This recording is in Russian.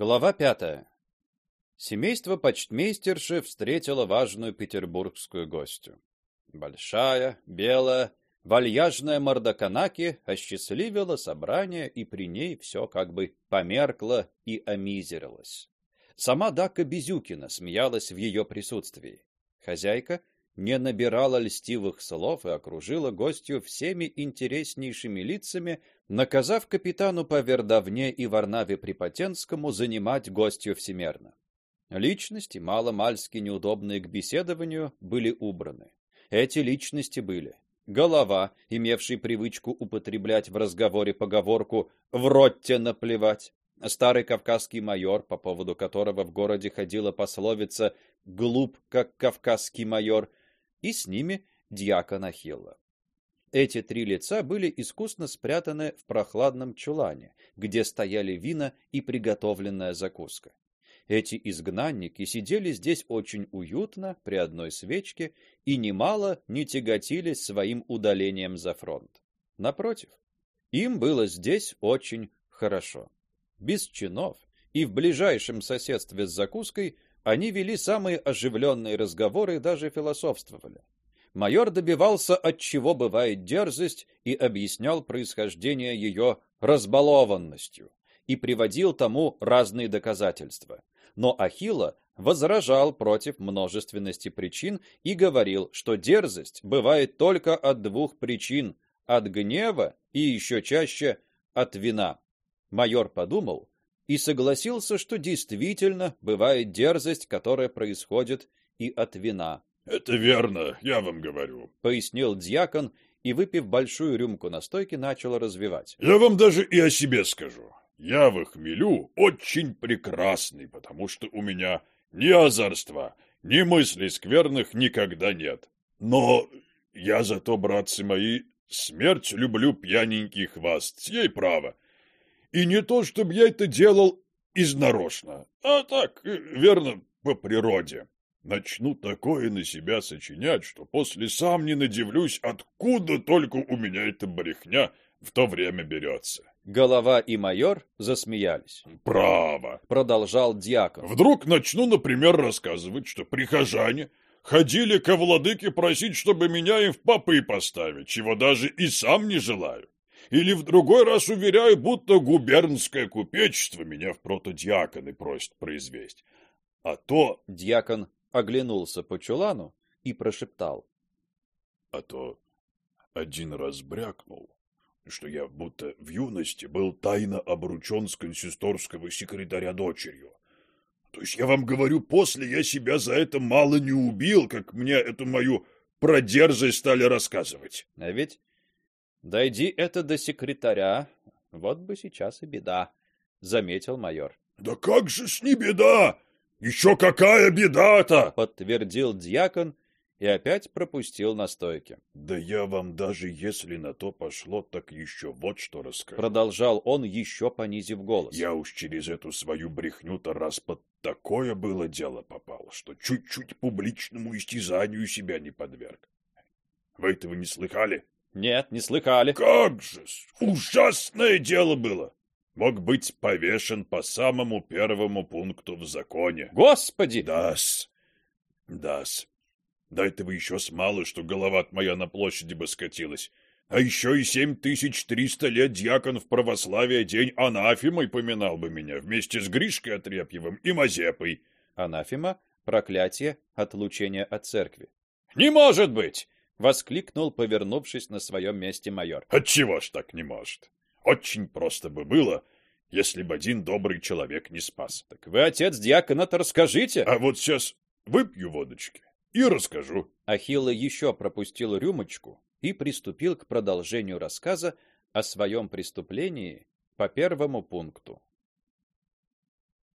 Глава пятая. Семейство почтмейстерши встретило важную петербургскую гостью. Большая, белая, вальяжная мордоканаки осчастливила собрание, и при ней все как бы померкло и омизерилось. Сама Дака Безюкина смеялась в ее присутствии. Хозяйка не набирала льстивых слов и окружила гостью всеми интереснейшими лицами, наказав капитану Повердовне и Варнаве Припотенскому занимать гостью всемерно. Личности, мало-мальски неудобные к беседованию, были убраны. Эти личности были голова, имевший привычку употреблять в разговоре поговорку «в рот те наплевать», старый кавказский майор, по поводу которого в городе ходила пословица «глуп, как кавказский майор», и с ними дьякон Ахилла. Эти три лица были искусно спрятаны в прохладном чулане, где стояли вина и приготовленная закуска. Эти изгнанники сидели здесь очень уютно при одной свечке и немало не тяготились своим удалением за фронт. Напротив, им было здесь очень хорошо. Без чинов и в ближайшем соседстве с закуской они вели самые оживленные разговоры и даже философствовали майор добивался, от чего бывает дерзость, и объяснял происхождение ее разбалованностью и приводил тому разные доказательства. Но Ахилла возражал против множественности причин и говорил, что дерзость бывает только от двух причин: от гнева и еще чаще от вина. Майор подумал и согласился, что действительно бывает дерзость, которая происходит и от вина. Это верно, я вам говорю, пояснил диакон и выпив большую рюмку настойки, начал развивать. Я вам даже и о себе скажу. Я в хмелю очень прекрасный, потому что у меня ни озорства, ни мыслей скверных никогда нет. Но я зато, братцы мои, смерть люблю пьяненький хваст, ей право. И не то, чтобы я это делал изнарочно, а так, э, верно, по природе. Начну такое на себя сочинять, что после сам не надивлюсь, откуда только у меня эта брехня в то время берется. Голова и майор засмеялись. Право, продолжал диакон. Вдруг начну, например, рассказывать, что прихожане ходили ко владыке просить, чтобы меня им в попы поставить, чего даже и сам не желаю. Или в другой раз уверяю, будто губернское купечество меня в протодиаконы просит произвести. А то диакон оглянулся по чулану и прошептал: "А то один раз брякнул, что я будто в юности был тайно обручен с консисторского секретаря дочерью. То есть я вам говорю, после я себя за это мало не убил, как мне эту мою продерзость стали рассказывать. А ведь дойди это до секретаря, вот бы сейчас и беда, заметил майор. Да как же с не беда? Еще какая беда-то! подтвердил диакон и опять пропустил настойки. Да я вам даже если на то пошло, так еще вот что расскажу. Продолжал он еще понизив голос. Я уж через эту свою брехню-то раз под такое было дело попал, что чуть-чуть публичному истязанию себя не подверг. Вы этого не слыхали? Нет, не слыхали. Как же! Ужасное дело было! мог быть повешен по самому первому пункту в законе. Господи! Дас, дас. Да этого еще с мало, что голова моя на площади бы скатилась. А еще и семь тысяч триста лет дьякон в православие день анафемой поминал бы меня вместе с Гришкой Отрепьевым и Мазепой. Анафема — проклятие, отлучение от церкви. — Не может быть! — воскликнул, повернувшись на своем месте майор. — Отчего ж так не может? Очень просто бы было, если бы один добрый человек не спас. Так вы отец диакона-то расскажите. А вот сейчас выпью водочки и расскажу. Ахилла еще пропустил рюмочку и приступил к продолжению рассказа о своем преступлении по первому пункту.